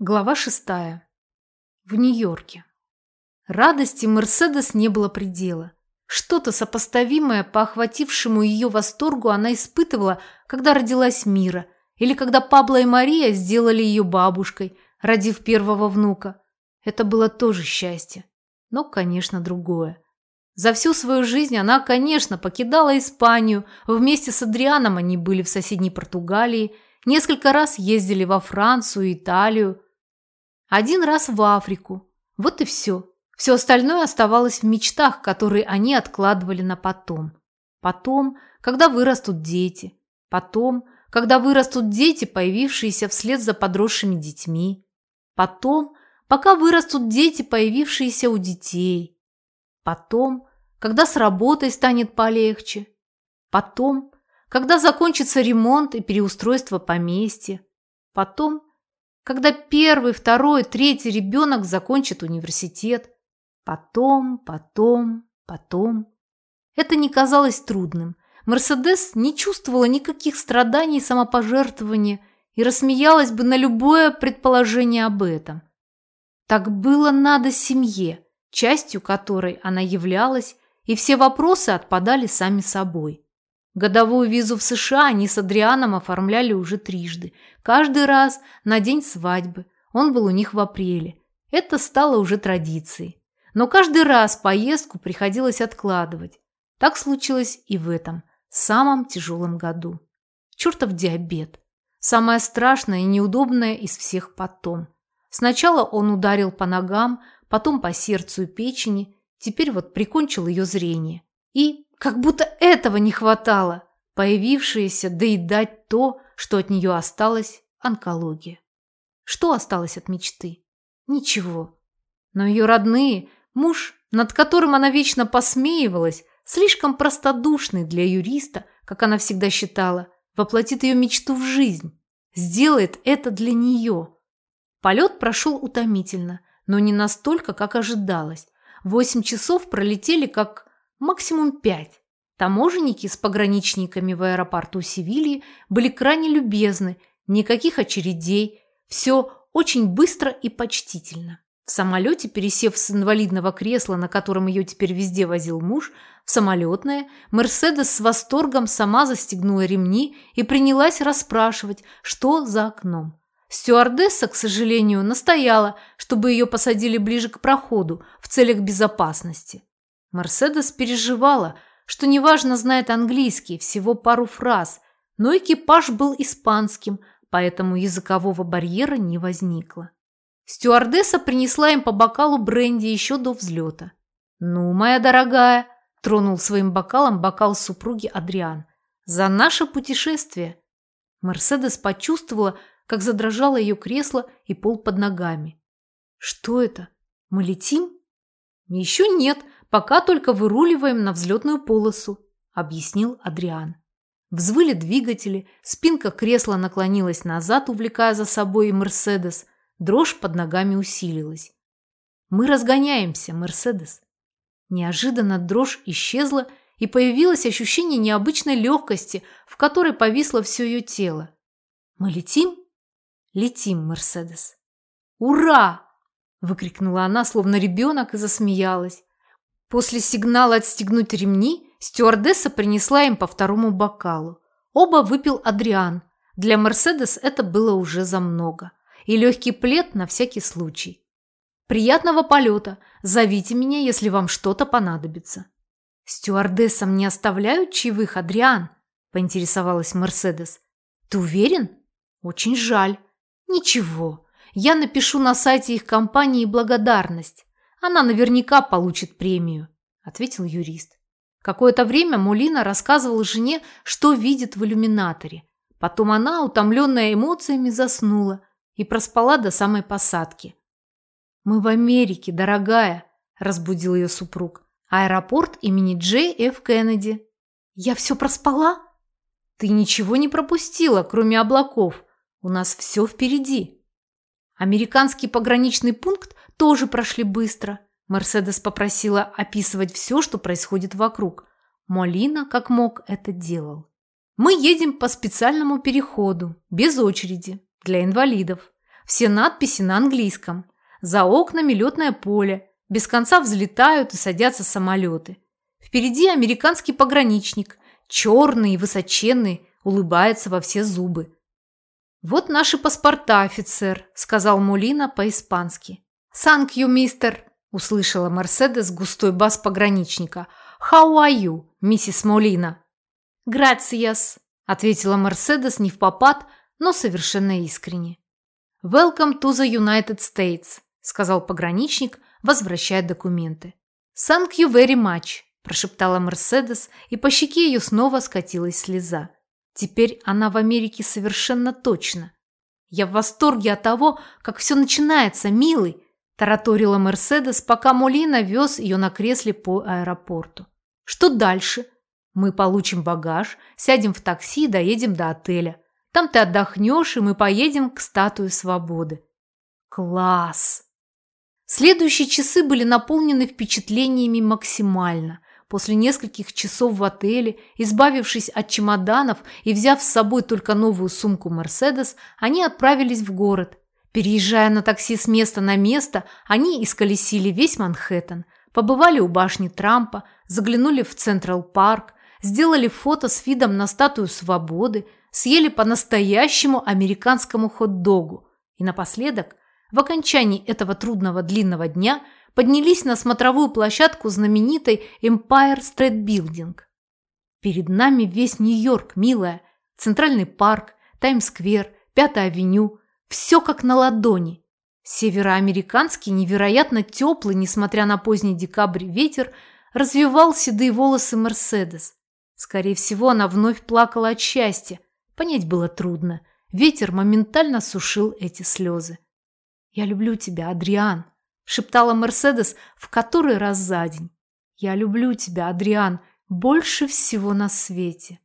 Глава шестая. В Нью-Йорке. Радости Мерседес не было предела. Что-то сопоставимое по охватившему ее восторгу она испытывала, когда родилась Мира, или когда Пабло и Мария сделали ее бабушкой, родив первого внука. Это было тоже счастье, но, конечно, другое. За всю свою жизнь она, конечно, покидала Испанию, вместе с Адрианом они были в соседней Португалии, несколько раз ездили во Францию, Италию, один раз в Африку. Вот и все. Все остальное оставалось в мечтах, которые они откладывали на потом. Потом, когда вырастут дети. Потом, когда вырастут дети, появившиеся вслед за подросшими детьми. Потом, пока вырастут дети, появившиеся у детей. Потом, когда с работой станет полегче. Потом, когда закончится ремонт и переустройство поместья. Потом, когда первый, второй, третий ребенок закончит университет. Потом, потом, потом. Это не казалось трудным. Мерседес не чувствовала никаких страданий и самопожертвования и рассмеялась бы на любое предположение об этом. Так было надо семье, частью которой она являлась, и все вопросы отпадали сами собой. Годовую визу в США они с Адрианом оформляли уже трижды. Каждый раз на день свадьбы. Он был у них в апреле. Это стало уже традицией. Но каждый раз поездку приходилось откладывать. Так случилось и в этом, самом тяжелом году. Чертов диабет. Самое страшное и неудобное из всех потом. Сначала он ударил по ногам, потом по сердцу и печени, теперь вот прикончил ее зрение. И как будто этого не хватало. Появившееся доедать то, что от нее осталось, онкология. Что осталось от мечты? Ничего. Но ее родные, муж, над которым она вечно посмеивалась, слишком простодушный для юриста, как она всегда считала, воплотит ее мечту в жизнь, сделает это для нее. Полет прошел утомительно, но не настолько, как ожидалось. Восемь часов пролетели, как максимум пять. Таможенники с пограничниками в аэропорту Севильи были крайне любезны, никаких очередей, все очень быстро и почтительно. В самолете, пересев с инвалидного кресла, на котором ее теперь везде возил муж, в самолетное, Мерседес с восторгом сама застегнула ремни и принялась расспрашивать, что за окном. Стюардесса, к сожалению, настояла, чтобы ее посадили ближе к проходу в целях безопасности. Мерседес переживала, что неважно знает английский, всего пару фраз, но экипаж был испанским, поэтому языкового барьера не возникло. Стюардесса принесла им по бокалу бренди еще до взлета. «Ну, моя дорогая», – тронул своим бокалом бокал супруги Адриан, – «за наше путешествие». Мерседес почувствовала, как задрожало ее кресло и пол под ногами. «Что это? Мы летим?» «Еще нет», пока только выруливаем на взлетную полосу», – объяснил Адриан. Взвыли двигатели, спинка кресла наклонилась назад, увлекая за собой и Мерседес. Дрожь под ногами усилилась. «Мы разгоняемся, Мерседес». Неожиданно дрожь исчезла, и появилось ощущение необычной легкости, в которой повисло все ее тело. «Мы летим?» «Летим, Мерседес». «Ура!» – выкрикнула она, словно ребенок, и засмеялась. После сигнала отстегнуть ремни стюардесса принесла им по второму бокалу. Оба выпил Адриан. Для Мерседес это было уже за много. И легкий плед на всякий случай. «Приятного полета! Зовите меня, если вам что-то понадобится». «Стюардессам не оставляют чаевых, Адриан?» – поинтересовалась Мерседес. «Ты уверен?» «Очень жаль». «Ничего. Я напишу на сайте их компании благодарность. Она наверняка получит премию», – ответил юрист. Какое-то время Мулина рассказывал жене, что видит в иллюминаторе. Потом она, утомленная эмоциями, заснула и проспала до самой посадки. «Мы в Америке, дорогая», – разбудил ее супруг. «Аэропорт имени Джей Ф. Кеннеди». «Я все проспала?» «Ты ничего не пропустила, кроме облаков. У нас все впереди». Американский пограничный пункт тоже прошли быстро. Мерседес попросила описывать все, что происходит вокруг. Молина, как мог, это делал. Мы едем по специальному переходу, без очереди, для инвалидов. Все надписи на английском. За окнами летное поле. Без конца взлетают и садятся самолеты. Впереди американский пограничник. Черный и высоченный, улыбается во все зубы. «Вот наши паспорта, офицер», – сказал Мулина по-испански. «Thank you, мистер», – услышала Мерседес густой бас пограничника. «How are you, миссис Молина?» «Gracias», – ответила Мерседес не в попад, но совершенно искренне. «Welcome to the United States», – сказал пограничник, возвращая документы. «Thank you very much», – прошептала Мерседес, и по щеке ее снова скатилась слеза. Теперь она в Америке совершенно точно. Я в восторге от того, как все начинается, милый, тараторила Мерседес, пока Молина вез ее на кресле по аэропорту. Что дальше? Мы получим багаж, сядем в такси и доедем до отеля. Там ты отдохнешь, и мы поедем к статуе свободы. Класс! Следующие часы были наполнены впечатлениями максимально. После нескольких часов в отеле, избавившись от чемоданов и взяв с собой только новую сумку «Мерседес», они отправились в город. Переезжая на такси с места на место, они исколесили весь Манхэттен, побывали у башни Трампа, заглянули в Централ-парк, сделали фото с видом на статую свободы, съели по-настоящему американскому хот-догу и напоследок, в окончании этого трудного длинного дня – поднялись на смотровую площадку знаменитой Empire State Building. Перед нами весь Нью-Йорк, милая. Центральный парк, Таймс-сквер, Пятая авеню. Все как на ладони. Североамериканский, невероятно теплый, несмотря на поздний декабрь, ветер развивал седые волосы Мерседес. Скорее всего, она вновь плакала от счастья. Понять было трудно. Ветер моментально сушил эти слезы. «Я люблю тебя, Адриан», шептала Мерседес в который раз за день. «Я люблю тебя, Адриан, больше всего на свете».